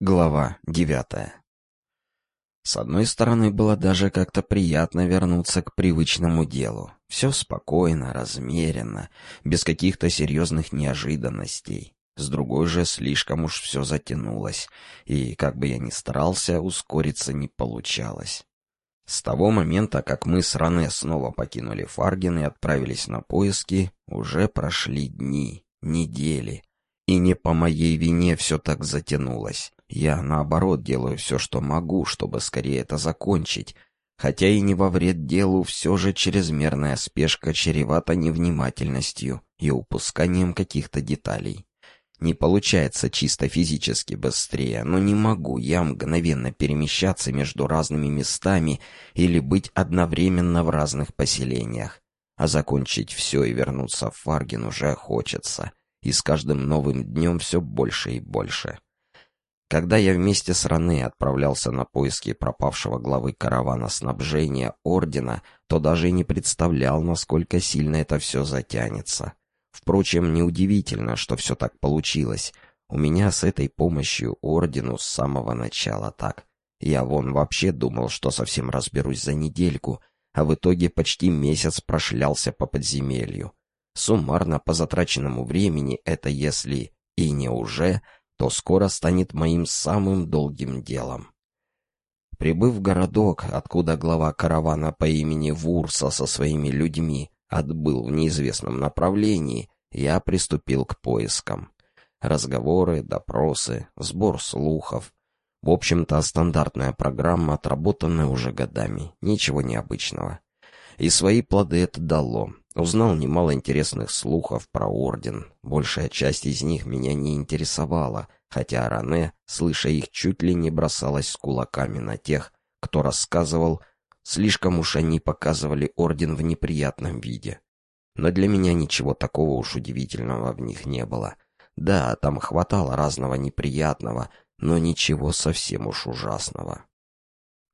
Глава девятая С одной стороны, было даже как-то приятно вернуться к привычному делу. Все спокойно, размеренно, без каких-то серьезных неожиданностей. С другой же, слишком уж все затянулось, и, как бы я ни старался, ускориться не получалось. С того момента, как мы с Ране снова покинули Фарген и отправились на поиски, уже прошли дни, недели. И не по моей вине все так затянулось. Я, наоборот, делаю все, что могу, чтобы скорее это закончить. Хотя и не во вред делу, все же чрезмерная спешка чревата невнимательностью и упусканием каких-то деталей. Не получается чисто физически быстрее, но не могу я мгновенно перемещаться между разными местами или быть одновременно в разных поселениях. А закончить все и вернуться в Фарген уже хочется, и с каждым новым днем все больше и больше. Когда я вместе с Раны отправлялся на поиски пропавшего главы каравана снабжения Ордена, то даже и не представлял, насколько сильно это все затянется. Впрочем, неудивительно, что все так получилось. У меня с этой помощью Ордену с самого начала так. Я вон вообще думал, что совсем разберусь за недельку, а в итоге почти месяц прошлялся по подземелью. Суммарно по затраченному времени это если и не уже — то скоро станет моим самым долгим делом. Прибыв в городок, откуда глава каравана по имени Вурса со своими людьми отбыл в неизвестном направлении, я приступил к поискам. Разговоры, допросы, сбор слухов. В общем-то, стандартная программа, отработанная уже годами. Ничего необычного. И свои плоды это дало. Узнал немало интересных слухов про Орден. Большая часть из них меня не интересовала, хотя Ране, слыша их, чуть ли не бросалась с кулаками на тех, кто рассказывал, слишком уж они показывали Орден в неприятном виде. Но для меня ничего такого уж удивительного в них не было. Да, там хватало разного неприятного, но ничего совсем уж ужасного.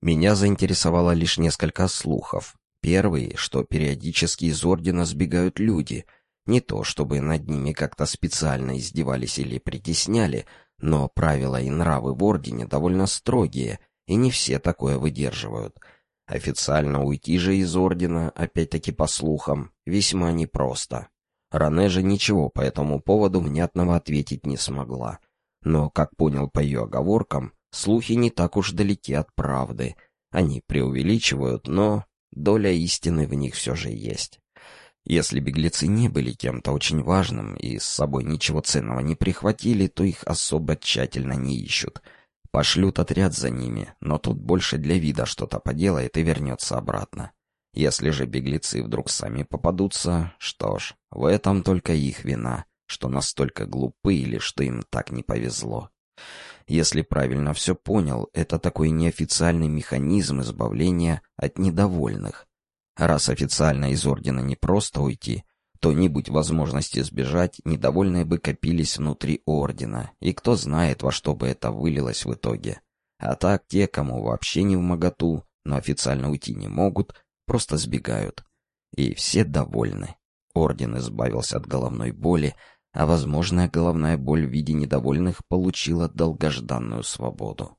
Меня заинтересовало лишь несколько слухов, Первый, что периодически из Ордена сбегают люди. Не то, чтобы над ними как-то специально издевались или притесняли, но правила и нравы в Ордене довольно строгие, и не все такое выдерживают. Официально уйти же из Ордена, опять-таки по слухам, весьма непросто. Ране же ничего по этому поводу внятного ответить не смогла. Но, как понял по ее оговоркам, слухи не так уж далеки от правды. Они преувеличивают, но доля истины в них все же есть. Если беглецы не были кем-то очень важным и с собой ничего ценного не прихватили, то их особо тщательно не ищут. Пошлют отряд за ними, но тут больше для вида что-то поделает и вернется обратно. Если же беглецы вдруг сами попадутся, что ж, в этом только их вина, что настолько глупы или что им так не повезло. Если правильно все понял, это такой неофициальный механизм избавления от недовольных. Раз официально из ордена не просто уйти, то не будь возможности сбежать, недовольные бы копились внутри ордена, и кто знает, во что бы это вылилось в итоге. А так те, кому вообще не в моготу, но официально уйти не могут, просто сбегают. И все довольны. Орден избавился от головной боли, а возможная головная боль в виде недовольных получила долгожданную свободу.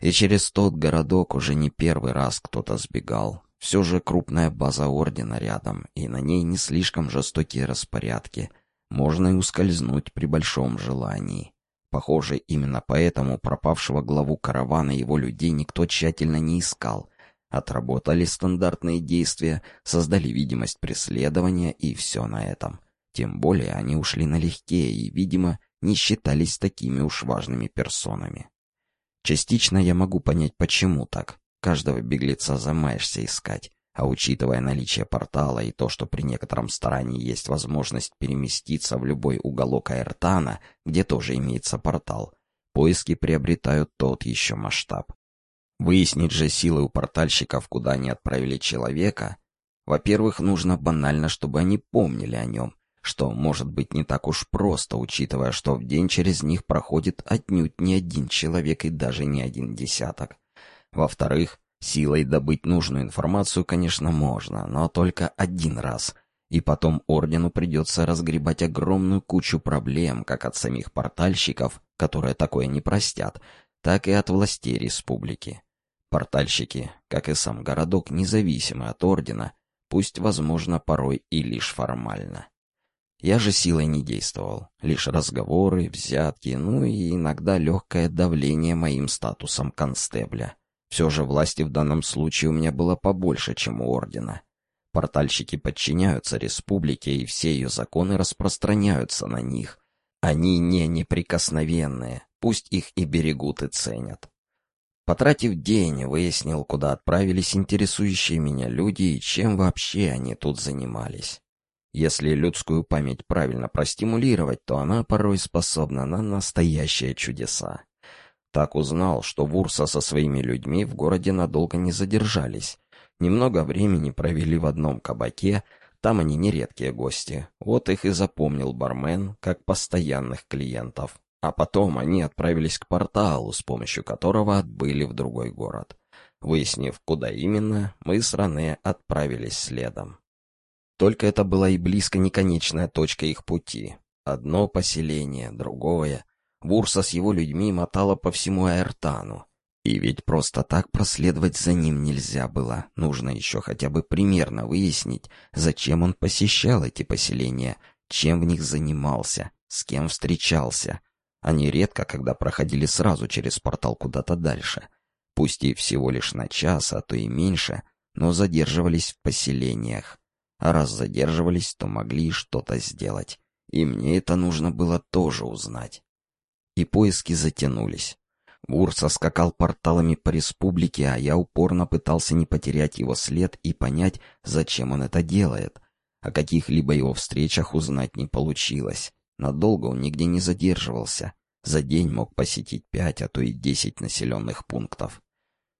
И через тот городок уже не первый раз кто-то сбегал. Все же крупная база Ордена рядом, и на ней не слишком жестокие распорядки. Можно и ускользнуть при большом желании. Похоже, именно поэтому пропавшего главу каравана его людей никто тщательно не искал. Отработали стандартные действия, создали видимость преследования, и все на этом. Тем более они ушли налегке и, видимо, не считались такими уж важными персонами. Частично я могу понять, почему так. Каждого беглеца замаешься искать, а учитывая наличие портала и то, что при некотором старании есть возможность переместиться в любой уголок Аэртана, где тоже имеется портал, поиски приобретают тот еще масштаб. Выяснить же силы у портальщиков, куда они отправили человека, во-первых, нужно банально, чтобы они помнили о нем, что может быть не так уж просто, учитывая, что в день через них проходит отнюдь не один человек и даже не один десяток. Во-вторых, силой добыть нужную информацию, конечно, можно, но только один раз. И потом Ордену придется разгребать огромную кучу проблем, как от самих портальщиков, которые такое не простят, так и от властей республики. Портальщики, как и сам городок, независимы от ордена, пусть, возможно, порой и лишь формально. Я же силой не действовал, лишь разговоры, взятки, ну и иногда легкое давление моим статусом констебля. Все же власти в данном случае у меня было побольше, чем у ордена. Портальщики подчиняются республике, и все ее законы распространяются на них. Они не неприкосновенные, пусть их и берегут и ценят. Потратив день, выяснил, куда отправились интересующие меня люди и чем вообще они тут занимались. Если людскую память правильно простимулировать, то она порой способна на настоящие чудеса. Так узнал, что Вурса со своими людьми в городе надолго не задержались. Немного времени провели в одном кабаке, там они нередкие гости. Вот их и запомнил бармен, как постоянных клиентов. А потом они отправились к порталу, с помощью которого отбыли в другой город. Выяснив, куда именно, мы с Ране отправились следом. Только это была и близко не конечная точка их пути. Одно поселение, другое. Вурса с его людьми мотала по всему Аэртану. И ведь просто так проследовать за ним нельзя было. Нужно еще хотя бы примерно выяснить, зачем он посещал эти поселения, чем в них занимался, с кем встречался. Они редко, когда проходили сразу через портал куда-то дальше. Пусть и всего лишь на час, а то и меньше, но задерживались в поселениях. А раз задерживались, то могли что-то сделать. И мне это нужно было тоже узнать. И поиски затянулись. Урса скакал порталами по республике, а я упорно пытался не потерять его след и понять, зачем он это делает. О каких-либо его встречах узнать не получилось. Надолго он нигде не задерживался. За день мог посетить пять, а то и десять населенных пунктов.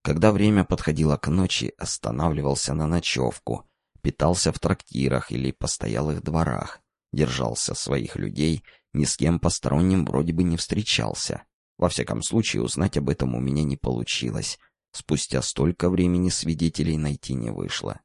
Когда время подходило к ночи, останавливался на ночевку, питался в трактирах или постоялых дворах, держался своих людей, ни с кем посторонним вроде бы не встречался. Во всяком случае, узнать об этом у меня не получилось. Спустя столько времени свидетелей найти не вышло.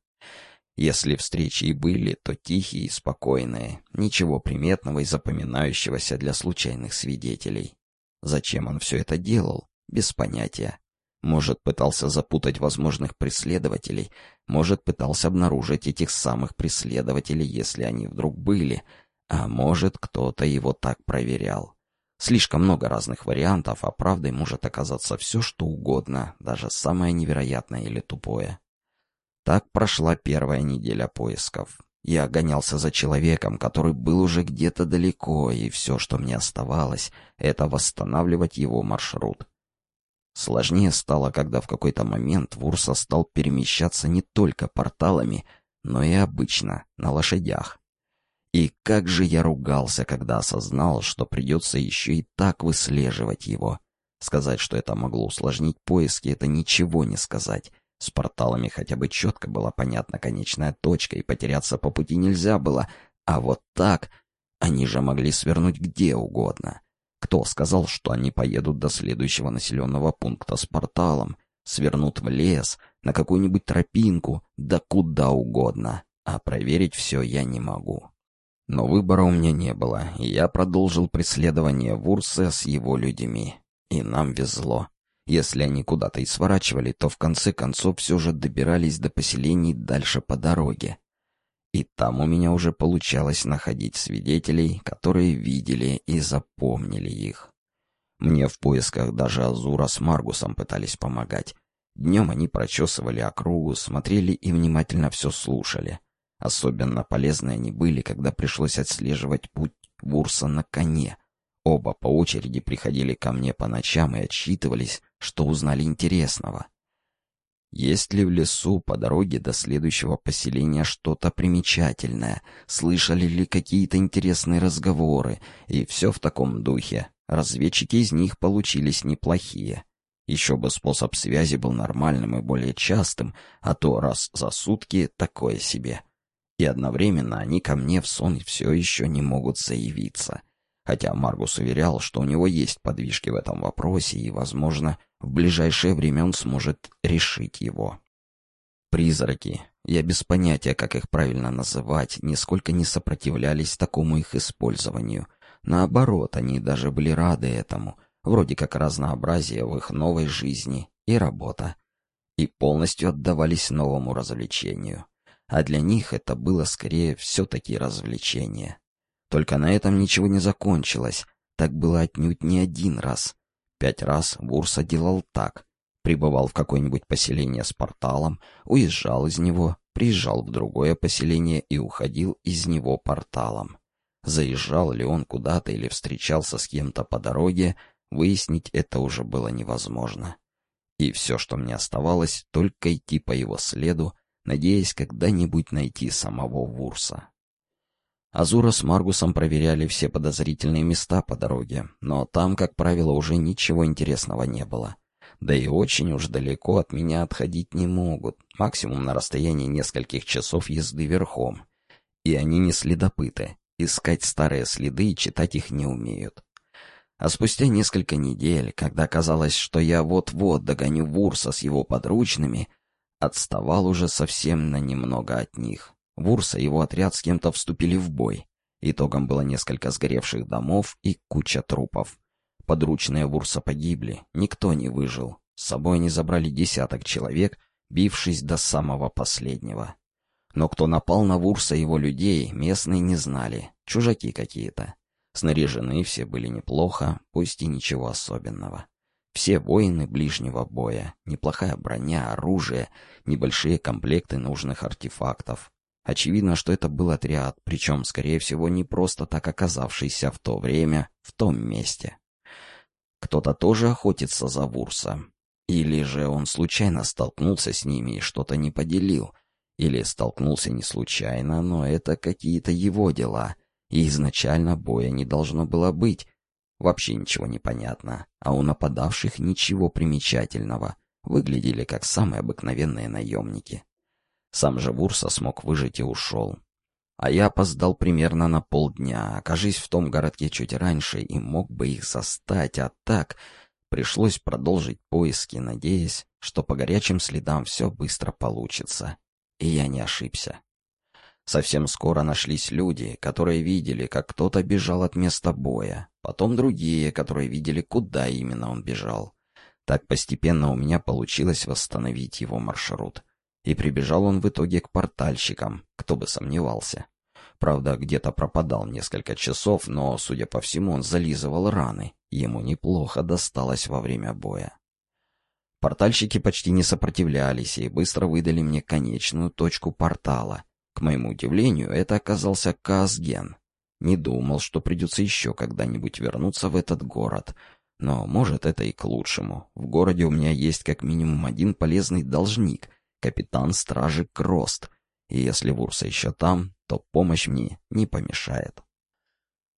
Если встречи и были, то тихие и спокойные, ничего приметного и запоминающегося для случайных свидетелей. Зачем он все это делал? Без понятия. Может, пытался запутать возможных преследователей, может, пытался обнаружить этих самых преследователей, если они вдруг были, а может, кто-то его так проверял. Слишком много разных вариантов, а правдой может оказаться все, что угодно, даже самое невероятное или тупое. Так прошла первая неделя поисков. Я гонялся за человеком, который был уже где-то далеко, и все, что мне оставалось, это восстанавливать его маршрут. Сложнее стало, когда в какой-то момент Вурса стал перемещаться не только порталами, но и обычно, на лошадях. И как же я ругался, когда осознал, что придется еще и так выслеживать его. Сказать, что это могло усложнить поиски, это ничего не сказать. С порталами хотя бы четко была понятна конечная точка, и потеряться по пути нельзя было. А вот так они же могли свернуть где угодно. Кто сказал, что они поедут до следующего населенного пункта с порталом, свернут в лес, на какую-нибудь тропинку, да куда угодно, а проверить все я не могу. Но выбора у меня не было, и я продолжил преследование Вурса с его людьми. И нам везло. Если они куда-то и сворачивали, то в конце концов все же добирались до поселений дальше по дороге. И там у меня уже получалось находить свидетелей, которые видели и запомнили их. Мне в поисках даже Азура с Маргусом пытались помогать. Днем они прочесывали округу, смотрели и внимательно все слушали. Особенно полезны они были, когда пришлось отслеживать путь Вурса на коне — Оба по очереди приходили ко мне по ночам и отчитывались, что узнали интересного. Есть ли в лесу по дороге до следующего поселения что-то примечательное? Слышали ли какие-то интересные разговоры? И все в таком духе. Разведчики из них получились неплохие. Еще бы способ связи был нормальным и более частым, а то раз за сутки такое себе. И одновременно они ко мне в сон все еще не могут заявиться хотя Маргус уверял, что у него есть подвижки в этом вопросе, и, возможно, в ближайшее время он сможет решить его. Призраки, я без понятия, как их правильно называть, нисколько не сопротивлялись такому их использованию. Наоборот, они даже были рады этому. вроде как разнообразие в их новой жизни и работа, и полностью отдавались новому развлечению. А для них это было скорее все-таки развлечение. Только на этом ничего не закончилось. Так было отнюдь не один раз. Пять раз Вурса делал так. Прибывал в какое-нибудь поселение с порталом, уезжал из него, приезжал в другое поселение и уходил из него порталом. Заезжал ли он куда-то или встречался с кем-то по дороге, выяснить это уже было невозможно. И все, что мне оставалось, только идти по его следу, надеясь когда-нибудь найти самого Вурса. Азура с Маргусом проверяли все подозрительные места по дороге, но там, как правило, уже ничего интересного не было. Да и очень уж далеко от меня отходить не могут, максимум на расстоянии нескольких часов езды верхом. И они не следопыты, искать старые следы и читать их не умеют. А спустя несколько недель, когда казалось, что я вот-вот догоню Вурса с его подручными, отставал уже совсем на немного от них. Вурса и его отряд с кем-то вступили в бой. Итогом было несколько сгоревших домов и куча трупов. Подручные Вурса погибли, никто не выжил. С собой они забрали десяток человек, бившись до самого последнего. Но кто напал на Вурса и его людей, местные не знали, чужаки какие-то. Снаряжены все были неплохо, пусть и ничего особенного. Все воины ближнего боя, неплохая броня, оружие, небольшие комплекты нужных артефактов. Очевидно, что это был отряд, причем, скорее всего, не просто так оказавшийся в то время, в том месте. Кто-то тоже охотится за Вурса. Или же он случайно столкнулся с ними и что-то не поделил, или столкнулся не случайно, но это какие-то его дела, и изначально боя не должно было быть. Вообще ничего не понятно, а у нападавших ничего примечательного. Выглядели как самые обыкновенные наемники. Сам же Вурса смог выжить и ушел. А я опоздал примерно на полдня, окажись в том городке чуть раньше и мог бы их застать, а так пришлось продолжить поиски, надеясь, что по горячим следам все быстро получится. И я не ошибся. Совсем скоро нашлись люди, которые видели, как кто-то бежал от места боя, потом другие, которые видели, куда именно он бежал. Так постепенно у меня получилось восстановить его маршрут. И прибежал он в итоге к портальщикам, кто бы сомневался. Правда, где-то пропадал несколько часов, но, судя по всему, он зализывал раны. Ему неплохо досталось во время боя. Портальщики почти не сопротивлялись и быстро выдали мне конечную точку портала. К моему удивлению, это оказался Казген. Не думал, что придется еще когда-нибудь вернуться в этот город. Но, может, это и к лучшему. В городе у меня есть как минимум один полезный должник — капитан стражи Крост. И если Вурса еще там, то помощь мне не помешает.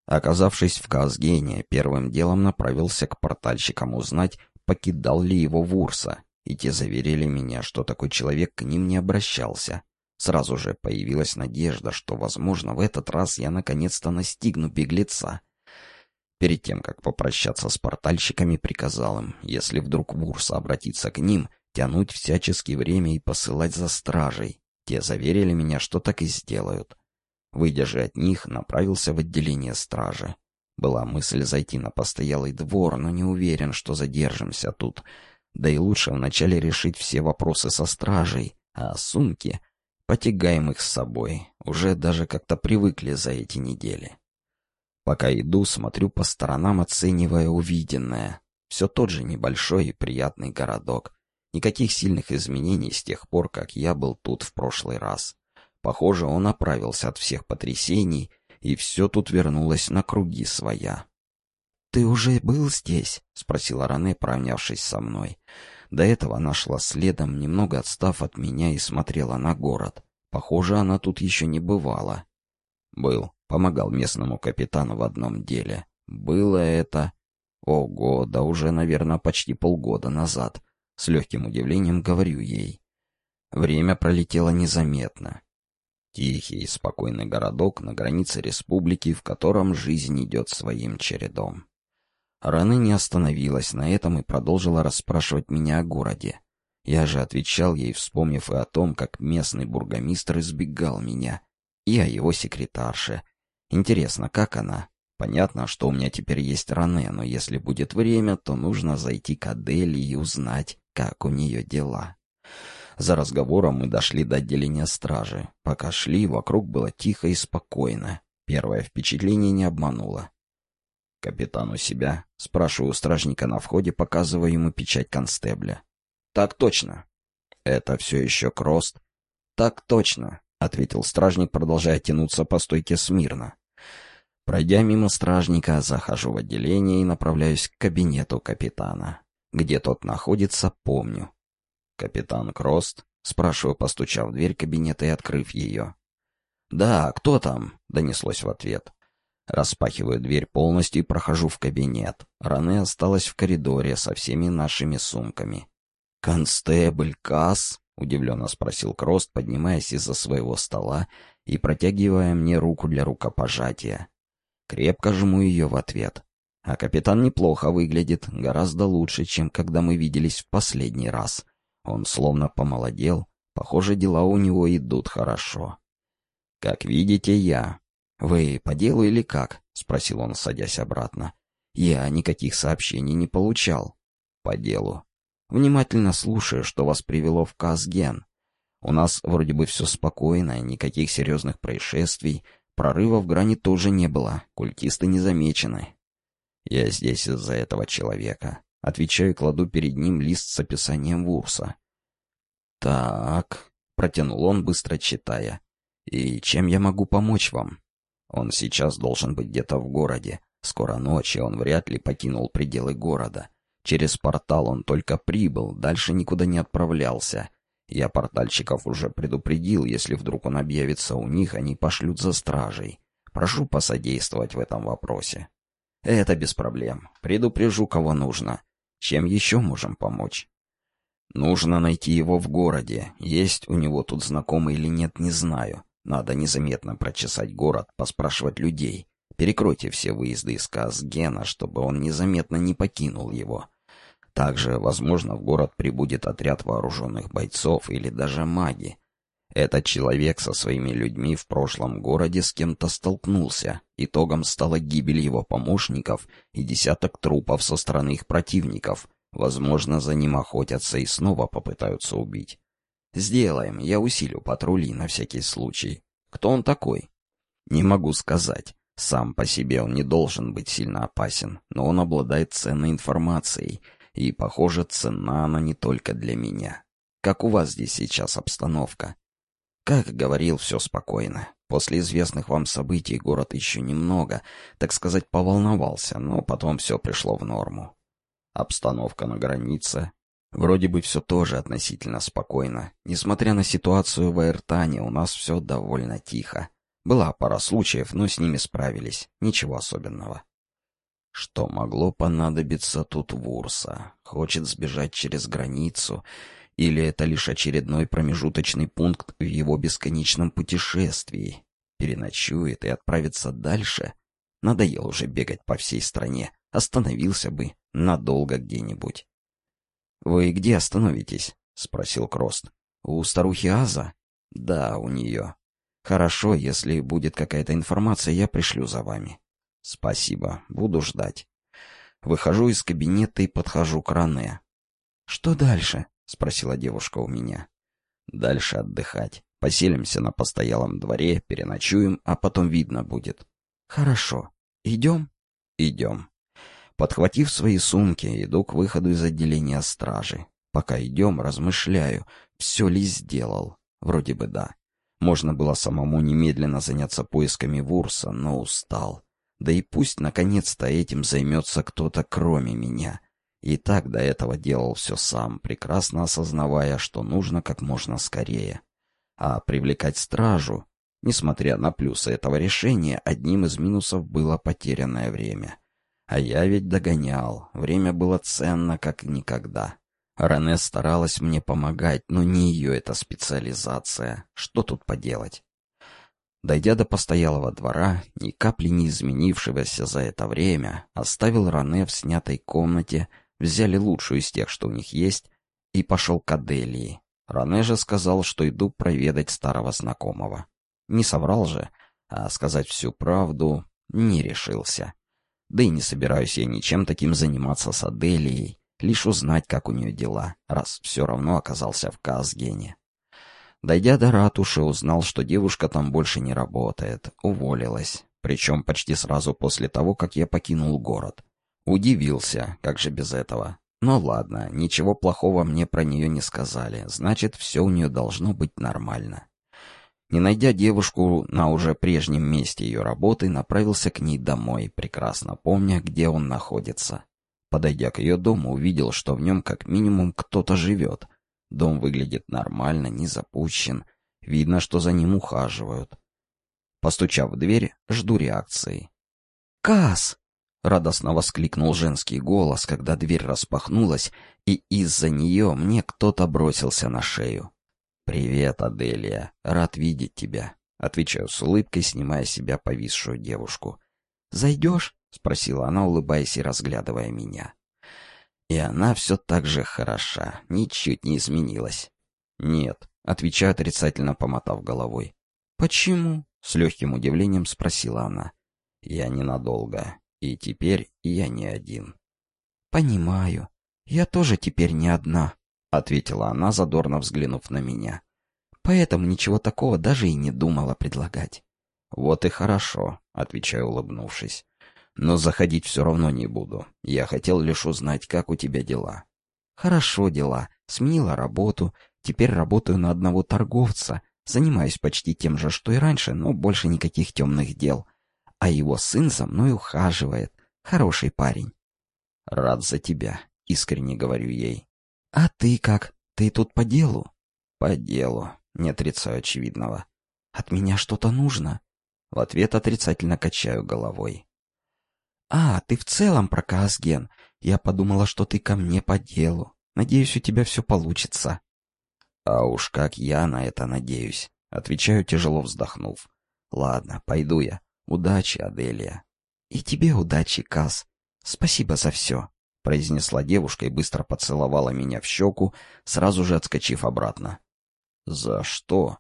Оказавшись в Казгене, первым делом направился к портальщикам узнать, покидал ли его Вурса, и те заверили меня, что такой человек к ним не обращался. Сразу же появилась надежда, что, возможно, в этот раз я наконец-то настигну беглеца. Перед тем, как попрощаться с портальщиками, приказал им, если вдруг Вурса обратится к ним, тянуть всячески время и посылать за стражей. Те заверили меня, что так и сделают. Выйдя же от них, направился в отделение стражи. Была мысль зайти на постоялый двор, но не уверен, что задержимся тут. Да и лучше вначале решить все вопросы со стражей, а сумки потягаем их с собой. Уже даже как-то привыкли за эти недели. Пока иду, смотрю по сторонам, оценивая увиденное. Все тот же небольшой и приятный городок. Никаких сильных изменений с тех пор, как я был тут в прошлый раз. Похоже, он оправился от всех потрясений и все тут вернулось на круги своя. «Ты уже был здесь?» — спросила Ране, поравнявшись со мной. До этого она шла следом, немного отстав от меня и смотрела на город. Похоже, она тут еще не бывала. «Был», — помогал местному капитану в одном деле. «Было это...» «Ого, да уже, наверное, почти полгода назад». С легким удивлением говорю ей. Время пролетело незаметно. Тихий и спокойный городок на границе республики, в котором жизнь идет своим чередом. Раны не остановилась на этом и продолжила расспрашивать меня о городе. Я же отвечал ей, вспомнив и о том, как местный бургомистр избегал меня, и о его секретарше. Интересно, как она? Понятно, что у меня теперь есть Ране, но если будет время, то нужно зайти к Адели и узнать, как у нее дела. За разговором мы дошли до отделения стражи. Пока шли, вокруг было тихо и спокойно. Первое впечатление не обмануло. «Капитан у себя?» — спрашиваю у стражника на входе, показывая ему печать констебля. «Так точно». «Это все еще Крост?» «Так точно», — ответил стражник, продолжая тянуться по стойке смирно. Пройдя мимо стражника, захожу в отделение и направляюсь к кабинету капитана. Где тот находится, помню. «Капитан Крост?» — спрашиваю, постучав в дверь кабинета и открыв ее. «Да, кто там?» — донеслось в ответ. Распахиваю дверь полностью и прохожу в кабинет. Ране осталась в коридоре со всеми нашими сумками. «Констебль Касс?» — удивленно спросил Крост, поднимаясь из-за своего стола и протягивая мне руку для рукопожатия. Крепко жму ее в ответ. А капитан неплохо выглядит, гораздо лучше, чем когда мы виделись в последний раз. Он словно помолодел, похоже, дела у него идут хорошо. «Как видите, я...» «Вы по делу или как?» — спросил он, садясь обратно. «Я никаких сообщений не получал». «По делу. Внимательно слушаю, что вас привело в Казген. У нас вроде бы все спокойно, никаких серьезных происшествий, прорыва в грани тоже не было, культисты не замечены. Я здесь из-за этого человека. Отвечаю и кладу перед ним лист с описанием Вурса. «Так», — протянул он, быстро читая. «И чем я могу помочь вам?» Он сейчас должен быть где-то в городе. Скоро ночь, и он вряд ли покинул пределы города. Через портал он только прибыл, дальше никуда не отправлялся. Я портальщиков уже предупредил, если вдруг он объявится у них, они пошлют за стражей. Прошу посодействовать в этом вопросе. Это без проблем. Предупрежу, кого нужно. Чем еще можем помочь? Нужно найти его в городе. Есть у него тут знакомый или нет, не знаю. Надо незаметно прочесать город, поспрашивать людей. Перекройте все выезды из Казгена, чтобы он незаметно не покинул его. Также, возможно, в город прибудет отряд вооруженных бойцов или даже маги. Этот человек со своими людьми в прошлом городе с кем-то столкнулся. Итогом стала гибель его помощников и десяток трупов со стороны их противников. Возможно, за ним охотятся и снова попытаются убить. Сделаем, я усилю патрули на всякий случай. Кто он такой? Не могу сказать. Сам по себе он не должен быть сильно опасен, но он обладает ценной информацией, и, похоже, цена она не только для меня. Как у вас здесь сейчас обстановка? Как говорил, все спокойно. После известных вам событий город еще немного, так сказать, поволновался, но потом все пришло в норму. Обстановка на границе, Вроде бы все тоже относительно спокойно. Несмотря на ситуацию в Аэртане, у нас все довольно тихо. Была пара случаев, но с ними справились. Ничего особенного. Что могло понадобиться тут Вурса? Хочет сбежать через границу? Или это лишь очередной промежуточный пункт в его бесконечном путешествии? Переночует и отправится дальше? Надоело уже бегать по всей стране. Остановился бы надолго где-нибудь. «Вы где остановитесь?» — спросил Крост. «У старухи Аза?» «Да, у нее». «Хорошо, если будет какая-то информация, я пришлю за вами». «Спасибо, буду ждать». Выхожу из кабинета и подхожу к Ране. «Что дальше?» — спросила девушка у меня. «Дальше отдыхать. Поселимся на постоялом дворе, переночуем, а потом видно будет». «Хорошо. Идем?» «Идем». Подхватив свои сумки, иду к выходу из отделения стражи. Пока идем, размышляю, все ли сделал. Вроде бы да. Можно было самому немедленно заняться поисками Вурса, но устал. Да и пусть наконец-то этим займется кто-то кроме меня. И так до этого делал все сам, прекрасно осознавая, что нужно как можно скорее. А привлекать стражу, несмотря на плюсы этого решения, одним из минусов было потерянное время. А я ведь догонял. Время было ценно, как никогда. Рене старалась мне помогать, но не ее эта специализация. Что тут поделать? Дойдя до постоялого двора, ни капли не изменившегося за это время, оставил Рене в снятой комнате, взяли лучшую из тех, что у них есть, и пошел к Аделии. Рене же сказал, что иду проведать старого знакомого. Не соврал же, а сказать всю правду Не решился. Да и не собираюсь я ничем таким заниматься с Аделией, лишь узнать, как у нее дела, раз все равно оказался в Казгене. Дойдя до ратуши, узнал, что девушка там больше не работает, уволилась, причем почти сразу после того, как я покинул город. Удивился, как же без этого. Но ладно, ничего плохого мне про нее не сказали, значит, все у нее должно быть нормально. Не найдя девушку на уже прежнем месте ее работы, направился к ней домой, прекрасно помня, где он находится. Подойдя к ее дому, увидел, что в нем как минимум кто-то живет. Дом выглядит нормально, не запущен. Видно, что за ним ухаживают. Постучав в дверь, жду реакции. «Кас!» — радостно воскликнул женский голос, когда дверь распахнулась, и из-за нее мне кто-то бросился на шею. «Привет, Аделия. Рад видеть тебя», — отвечаю с улыбкой, снимая с себя повисшую девушку. «Зайдешь?» — спросила она, улыбаясь и разглядывая меня. И она все так же хороша, ничуть не изменилась. «Нет», — отвечаю отрицательно, помотав головой. «Почему?» — с легким удивлением спросила она. «Я ненадолго, и теперь я не один». «Понимаю. Я тоже теперь не одна», — ответила она, задорно взглянув на меня. «Поэтому ничего такого даже и не думала предлагать». «Вот и хорошо», — отвечаю, улыбнувшись. «Но заходить все равно не буду. Я хотел лишь узнать, как у тебя дела». «Хорошо дела. Сменила работу. Теперь работаю на одного торговца. Занимаюсь почти тем же, что и раньше, но больше никаких темных дел. А его сын за мной ухаживает. Хороший парень». «Рад за тебя», — искренне говорю ей. «А ты как? Ты тут по делу?» «По делу», — не отрицаю очевидного. «От меня что-то нужно?» В ответ отрицательно качаю головой. «А, ты в целом про Казген. Я подумала, что ты ко мне по делу. Надеюсь, у тебя все получится». «А уж как я на это надеюсь», — отвечаю, тяжело вздохнув. «Ладно, пойду я. Удачи, Аделия». «И тебе удачи, Каз. Спасибо за все». — произнесла девушка и быстро поцеловала меня в щеку, сразу же отскочив обратно. «За что?»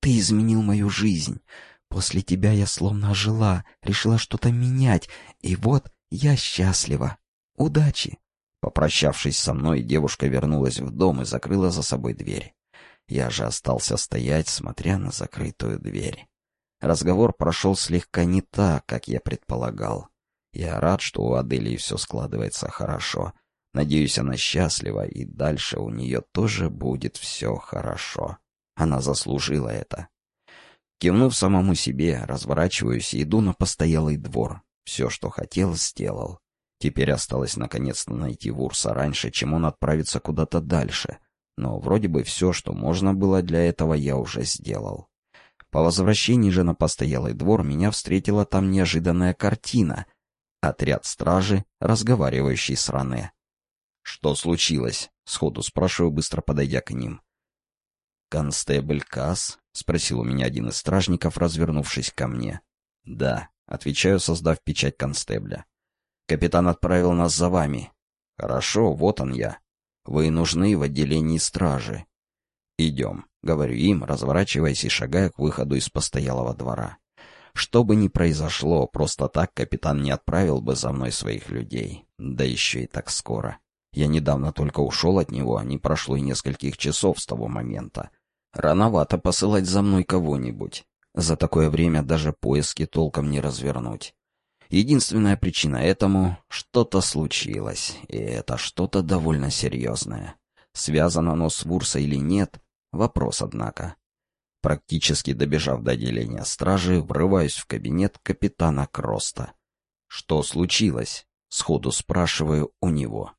«Ты изменил мою жизнь. После тебя я словно ожила, решила что-то менять, и вот я счастлива. Удачи!» Попрощавшись со мной, девушка вернулась в дом и закрыла за собой дверь. Я же остался стоять, смотря на закрытую дверь. Разговор прошел слегка не так, как я предполагал. Я рад, что у Аделии все складывается хорошо. Надеюсь, она счастлива, и дальше у нее тоже будет все хорошо. Она заслужила это. Кивнув самому себе, разворачиваюсь и иду на постоялый двор. Все, что хотел, сделал. Теперь осталось наконец-то найти Вурса раньше, чем он отправится куда-то дальше. Но вроде бы все, что можно было для этого, я уже сделал. По возвращении же на постоялый двор меня встретила там неожиданная картина, Отряд стражи, разговаривающий с Ране. «Что случилось?» — сходу спрашиваю, быстро подойдя к ним. «Констебль Касс?» — спросил у меня один из стражников, развернувшись ко мне. «Да», — отвечаю, создав печать констебля. «Капитан отправил нас за вами». «Хорошо, вот он я. Вы нужны в отделении стражи». «Идем», — говорю им, разворачиваясь и шагая к выходу из постоялого двора. Что бы ни произошло, просто так капитан не отправил бы за мной своих людей. Да еще и так скоро. Я недавно только ушел от него, а не прошло и нескольких часов с того момента. Рановато посылать за мной кого-нибудь. За такое время даже поиски толком не развернуть. Единственная причина этому — что-то случилось, и это что-то довольно серьезное. Связано оно с Вурса или нет — вопрос, однако. Практически добежав до отделения стражи, врываюсь в кабинет капитана Кроста. «Что случилось?» — сходу спрашиваю у него.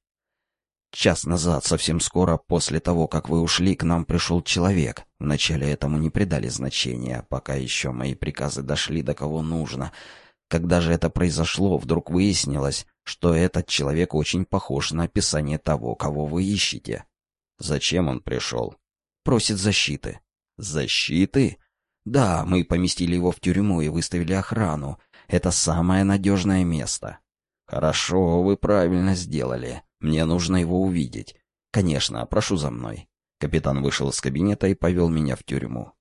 «Час назад, совсем скоро после того, как вы ушли, к нам пришел человек. Вначале этому не придали значения, пока еще мои приказы дошли до кого нужно. Когда же это произошло, вдруг выяснилось, что этот человек очень похож на описание того, кого вы ищете. Зачем он пришел? Просит защиты. Защиты? Да, мы поместили его в тюрьму и выставили охрану. Это самое надежное место. Хорошо, вы правильно сделали. Мне нужно его увидеть. Конечно, прошу за мной. Капитан вышел из кабинета и повел меня в тюрьму.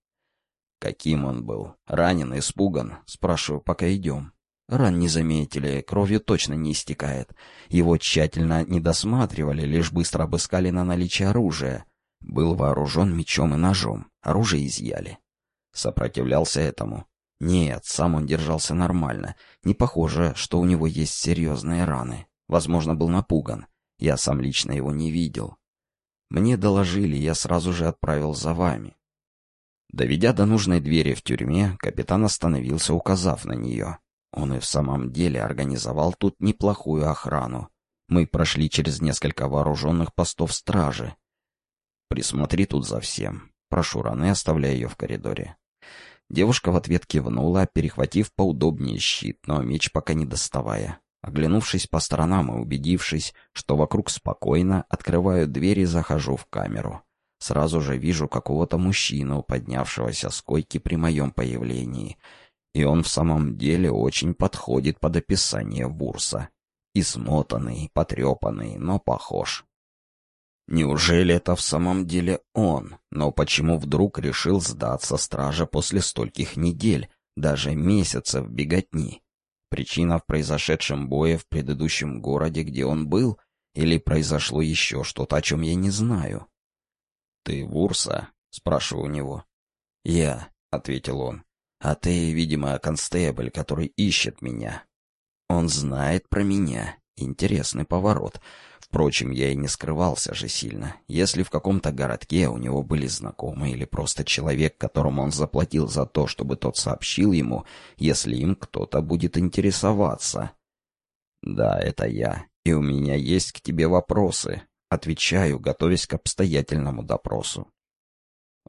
Каким он был? Ранен, испуган? Спрашиваю, пока идем. Ран не заметили, кровью точно не истекает. Его тщательно не досматривали, лишь быстро обыскали на наличие оружия. Был вооружен мечом и ножом, оружие изъяли. Сопротивлялся этому. Нет, сам он держался нормально. Не похоже, что у него есть серьезные раны. Возможно, был напуган. Я сам лично его не видел. Мне доложили, я сразу же отправил за вами. Доведя до нужной двери в тюрьме, капитан остановился, указав на нее. Он и в самом деле организовал тут неплохую охрану. Мы прошли через несколько вооруженных постов стражи. «Присмотри тут за всем. Прошу Раны, оставляй ее в коридоре». Девушка в ответ кивнула, перехватив поудобнее щит, но меч пока не доставая. Оглянувшись по сторонам и убедившись, что вокруг спокойно, открываю дверь и захожу в камеру. Сразу же вижу какого-то мужчину, поднявшегося с койки при моем появлении — и он в самом деле очень подходит под описание Вурса. Измотанный, потрепанный, но похож. Неужели это в самом деле он? Но почему вдруг решил сдаться страже после стольких недель, даже месяцев беготни? Причина в произошедшем бое в предыдущем городе, где он был, или произошло еще что-то, о чем я не знаю? «Ты Вурса?» — спрашиваю у него. «Я», — ответил он. А ты, видимо, констебль, который ищет меня. Он знает про меня. Интересный поворот. Впрочем, я и не скрывался же сильно. Если в каком-то городке у него были знакомые или просто человек, которому он заплатил за то, чтобы тот сообщил ему, если им кто-то будет интересоваться. «Да, это я. И у меня есть к тебе вопросы». Отвечаю, готовясь к обстоятельному допросу.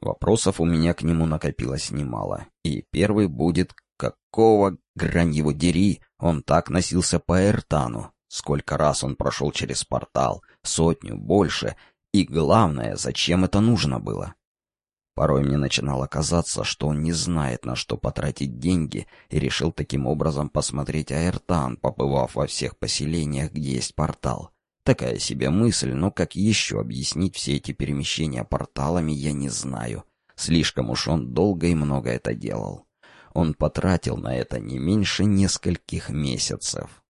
Вопросов у меня к нему накопилось немало. И первый будет, какого, грань его дери, он так носился по Эртану? Сколько раз он прошел через портал? Сотню, больше. И главное, зачем это нужно было? Порой мне начинало казаться, что он не знает, на что потратить деньги, и решил таким образом посмотреть Аэртан, побывав во всех поселениях, где есть портал. Такая себе мысль, но как еще объяснить все эти перемещения порталами, я не знаю. Слишком уж он долго и много это делал. Он потратил на это не меньше нескольких месяцев.